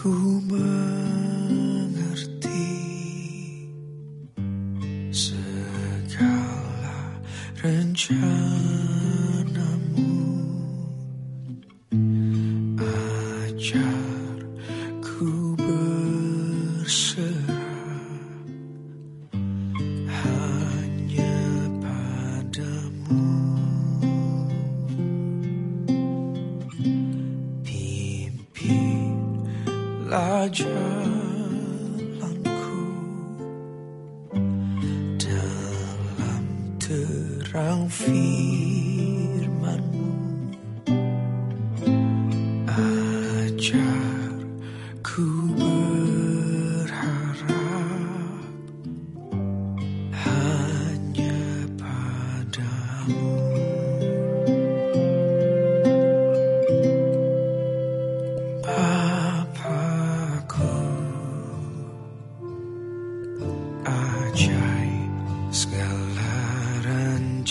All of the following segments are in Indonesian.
Ku mengerti segala rencanamu. Ajak terang firman.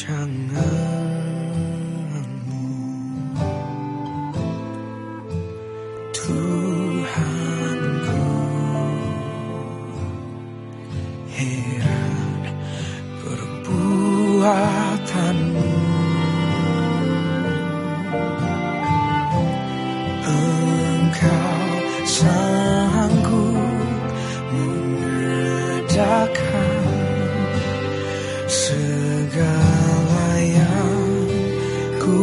ranganmu Tuhanku Heran perbuatanmu.